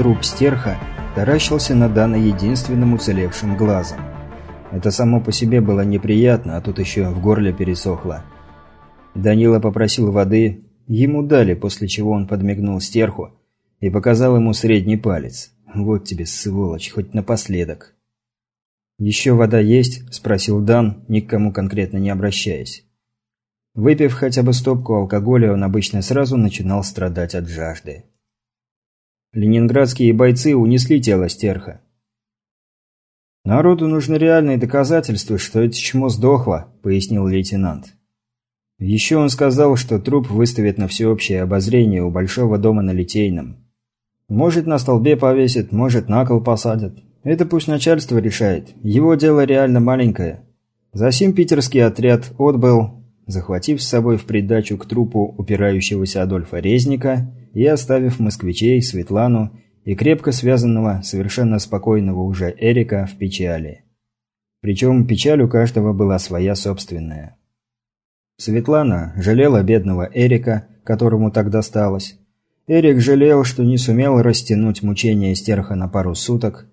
труп стерха таращился на Дана единственным уцелевшим глазом. Это само по себе было неприятно, а тут еще в горле пересохло. Данила попросил воды, ему дали, после чего он подмигнул стерху и показал ему средний палец. «Вот тебе, сволочь, хоть напоследок». «Еще вода есть?» – спросил Дан, ни к кому конкретно не обращаясь. Выпив хотя бы стопку алкоголя, он обычно сразу начинал страдать от жажды. Ленинградские бойцы унесли тело стерха. «Народу нужны реальные доказательства, что это чмо сдохло», – пояснил лейтенант. Еще он сказал, что труп выставят на всеобщее обозрение у Большого дома на Литейном. Может, на столбе повесят, может, на кол посадят. Это пусть начальство решает. Его дело реально маленькое. Засим питерский отряд отбыл, захватив с собой в придачу к трупу упирающегося Адольфа Резника и оставив москвичей, Светлану и крепко связанного, совершенно спокойного уже Эрика в печали. Причем печаль у каждого была своя собственная. Светлана жалела бедного Эрика, которому так досталось. Эрик жалел, что не сумел растянуть мучения стерха на пару суток,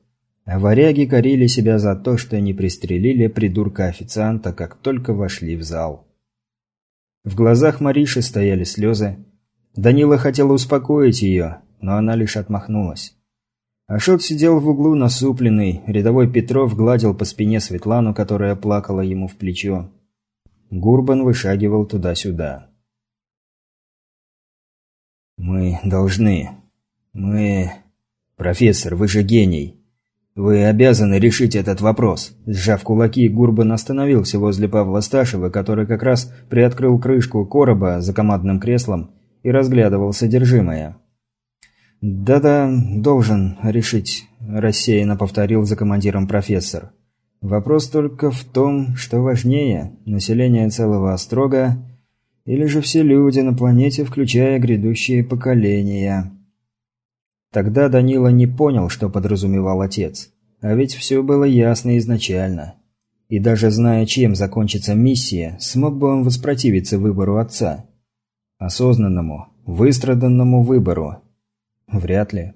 а варяги корили себя за то, что не пристрелили придурка-официанта, как только вошли в зал. В глазах Мариши стояли слезы. Данила хотел успокоить ее, но она лишь отмахнулась. Ашот сидел в углу насупленный, рядовой Петров гладил по спине Светлану, которая плакала ему в плечо. Гурбан вышагивал туда-сюда. «Мы должны. Мы... Профессор, вы же гений. Вы обязаны решить этот вопрос». Сжав кулаки, Гурбан остановился возле Павла Сташева, который как раз приоткрыл крышку короба за командным креслом и разглядывал содержимое. «Да-да, должен решить», – рассеянно повторил за командиром профессор. «Вопрос только в том, что важнее – население целого острога или же все люди на планете, включая грядущие поколения». Тогда Данила не понял, что подразумевал отец. А ведь все было ясно изначально. И даже зная, чем закончится миссия, смог бы он воспротивиться выбору отца. Осознанному, выстраданному выбору, Вряд ли.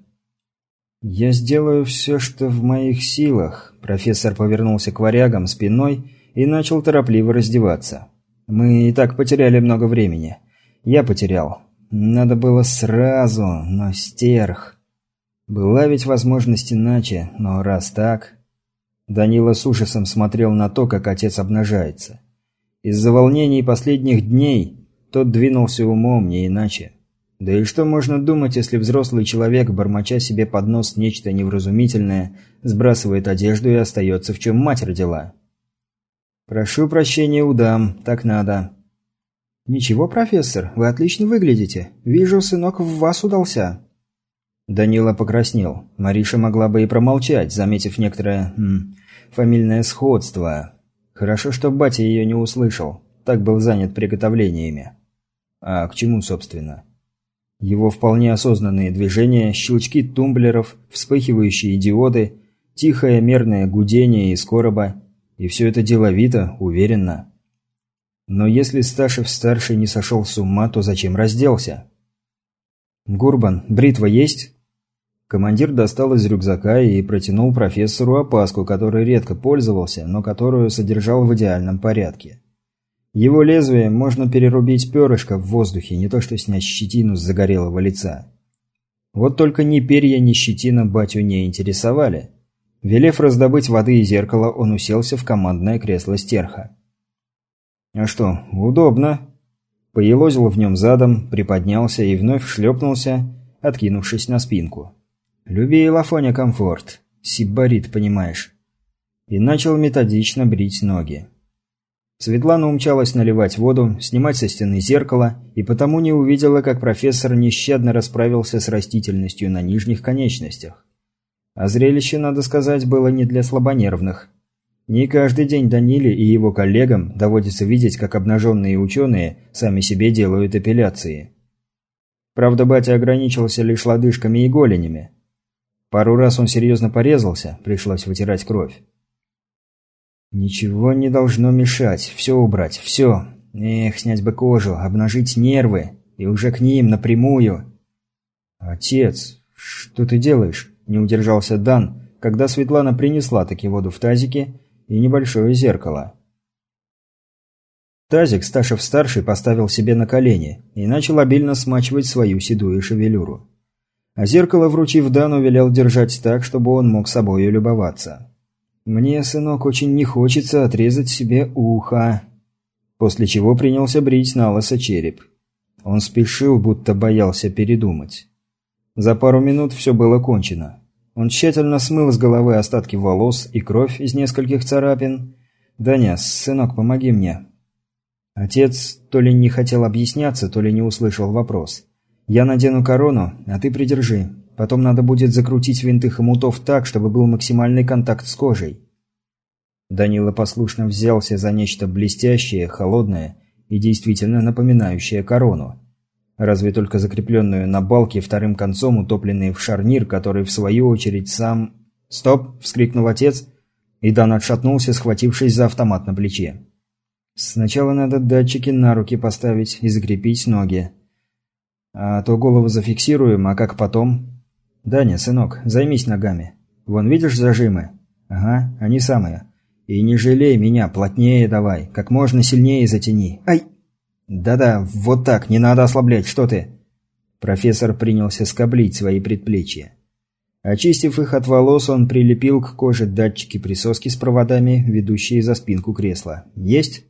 «Я сделаю все, что в моих силах», – профессор повернулся к варягам спиной и начал торопливо раздеваться. «Мы и так потеряли много времени. Я потерял. Надо было сразу, но стерх. Была ведь возможность иначе, но раз так...» Данила с ужасом смотрел на то, как отец обнажается. Из-за волнений последних дней тот двинулся умом, не иначе. Да и что можно думать, если взрослый человек, бормоча себе под нос нечто невразумительное, сбрасывает одежду и остается в чем мать родила? «Прошу прощения у так надо». «Ничего, профессор, вы отлично выглядите. Вижу, сынок в вас удался». Данила покраснел. Мариша могла бы и промолчать, заметив некоторое... М, фамильное сходство. Хорошо, что батя ее не услышал. Так был занят приготовлениями. А к чему, собственно? Его вполне осознанные движения, щелчки тумблеров, вспыхивающие диоды, тихое мерное гудение из короба, и все это деловито, уверенно. Но если Сташев-старший не сошел с ума, то зачем разделся? «Гурбан, бритва есть?» Командир достал из рюкзака и протянул профессору опаску, которой редко пользовался, но которую содержал в идеальном порядке. Его лезвием можно перерубить перышко в воздухе, не то что снять щетину с загорелого лица. Вот только ни перья, ни щетина батю не интересовали. Велев раздобыть воды и зеркало, он уселся в командное кресло стерха. А что, удобно. Поелозил в нем задом, приподнялся и вновь шлепнулся, откинувшись на спинку. Люби Лафоня комфорт. Сибарит, понимаешь. И начал методично брить ноги. Светлана умчалась наливать воду, снимать со стены зеркало, и потому не увидела, как профессор нещадно расправился с растительностью на нижних конечностях. А зрелище, надо сказать, было не для слабонервных. Не каждый день Даниле и его коллегам доводится видеть, как обнаженные ученые сами себе делают эпиляции. Правда, батя ограничился лишь лодыжками и голенями. Пару раз он серьезно порезался, пришлось вытирать кровь. Ничего не должно мешать. Все убрать. Все. Эх, снять бы кожу, обнажить нервы. И уже к ним напрямую. Отец, «Что ты делаешь?» – не удержался Дан, когда Светлана принесла таки воду в тазике и небольшое зеркало. Тазик Сташев-старший поставил себе на колени и начал обильно смачивать свою седую шевелюру. А зеркало, вручив Дану, велел держать так, чтобы он мог собою любоваться. «Мне, сынок, очень не хочется отрезать себе ухо», после чего принялся брить на лысо череп. Он спешил, будто боялся передумать. За пару минут все было кончено. Он тщательно смыл с головы остатки волос и кровь из нескольких царапин. «Даня, сынок, помоги мне». Отец то ли не хотел объясняться, то ли не услышал вопрос. «Я надену корону, а ты придержи. Потом надо будет закрутить винты хомутов так, чтобы был максимальный контакт с кожей». Данила послушно взялся за нечто блестящее, холодное и действительно напоминающее корону разве только закрепленную на балке вторым концом, утопленный в шарнир, который, в свою очередь, сам... «Стоп!» – вскрикнул отец, и Дан отшатнулся, схватившись за автомат на плече. «Сначала надо датчики на руки поставить и закрепить ноги. А то голову зафиксируем, а как потом?» «Даня, сынок, займись ногами. Вон, видишь зажимы?» «Ага, они самые. И не жалей меня, плотнее давай, как можно сильнее затяни. Ай!» «Да-да, вот так, не надо ослаблять, что ты?» Профессор принялся скоблить свои предплечья. Очистив их от волос, он прилепил к коже датчики присоски с проводами, ведущие за спинку кресла. «Есть?»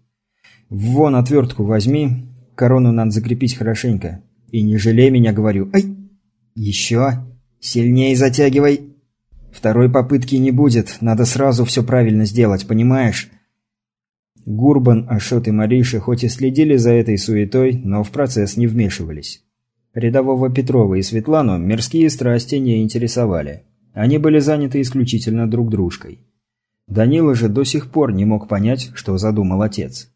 «Вон отвертку возьми, корону надо закрепить хорошенько. И не жалей меня, говорю. Ай! Еще! Сильнее затягивай!» «Второй попытки не будет, надо сразу все правильно сделать, понимаешь?» Гурбан, Ашот и Мариша хоть и следили за этой суетой, но в процесс не вмешивались. Рядового Петрова и Светлану мирские страсти не интересовали. Они были заняты исключительно друг дружкой. Данила же до сих пор не мог понять, что задумал отец.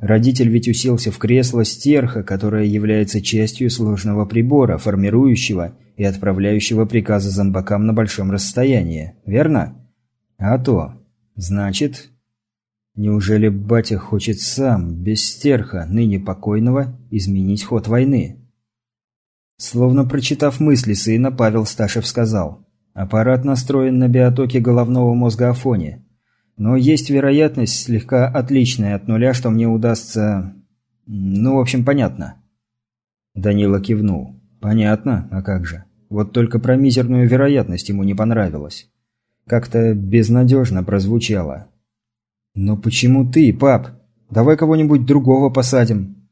Родитель ведь уселся в кресло стерха, которое является частью сложного прибора, формирующего и отправляющего приказы зомбакам на большом расстоянии, верно? А то. Значит, Неужели батя хочет сам, без стерха, ныне покойного, изменить ход войны? Словно прочитав мысли сына, Павел Сташев сказал. Аппарат настроен на биотоке головного мозга Афоне. Но есть вероятность, слегка отличная от нуля, что мне удастся... Ну, в общем, понятно. Данила кивнул. Понятно, а как же. Вот только про мизерную вероятность ему не понравилось. Как-то безнадежно прозвучало. «Но почему ты, пап? Давай кого-нибудь другого посадим».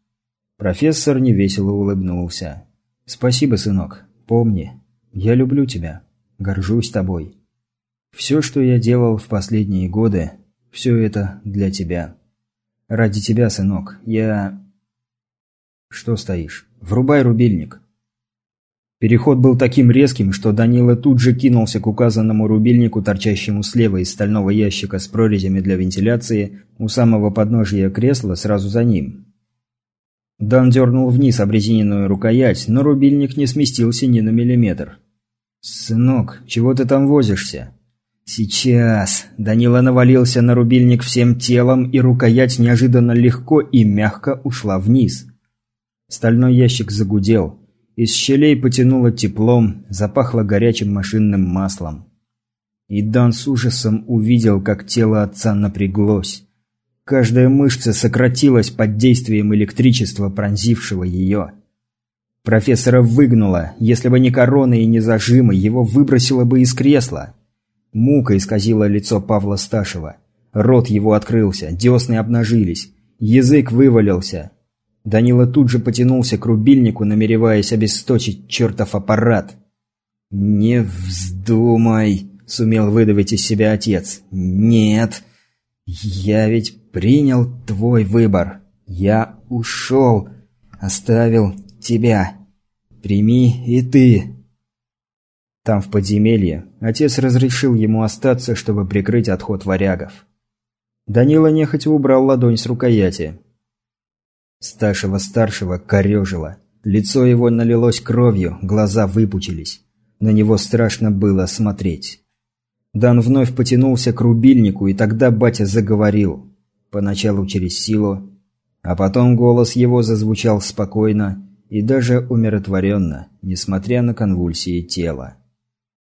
Профессор невесело улыбнулся. «Спасибо, сынок. Помни, я люблю тебя. Горжусь тобой. Все, что я делал в последние годы, все это для тебя. Ради тебя, сынок, я...» «Что стоишь? Врубай рубильник». Переход был таким резким, что Данила тут же кинулся к указанному рубильнику, торчащему слева из стального ящика с прорезями для вентиляции, у самого подножия кресла сразу за ним. Дан дернул вниз обрезиненную рукоять, но рубильник не сместился ни на миллиметр. «Сынок, чего ты там возишься?» «Сейчас!» Данила навалился на рубильник всем телом, и рукоять неожиданно легко и мягко ушла вниз. Стальной ящик загудел. Из щелей потянуло теплом, запахло горячим машинным маслом. И Дан с ужасом увидел, как тело отца напряглось. Каждая мышца сократилась под действием электричества, пронзившего ее. Профессора выгнуло. Если бы не корона и не зажимы, его выбросило бы из кресла. Мука исказила лицо Павла Сташева. Рот его открылся, десны обнажились. Язык вывалился. Данила тут же потянулся к рубильнику, намереваясь обесточить чертов аппарат. «Не вздумай!» – сумел выдавить из себя отец. «Нет! Я ведь принял твой выбор. Я ушел, оставил тебя. Прими и ты!» Там, в подземелье, отец разрешил ему остаться, чтобы прикрыть отход варягов. Данила нехотя убрал ладонь с рукояти. Сташева-старшего корежило. Лицо его налилось кровью, глаза выпучились. На него страшно было смотреть. Дан вновь потянулся к рубильнику, и тогда батя заговорил. Поначалу через силу, а потом голос его зазвучал спокойно и даже умиротворенно, несмотря на конвульсии тела.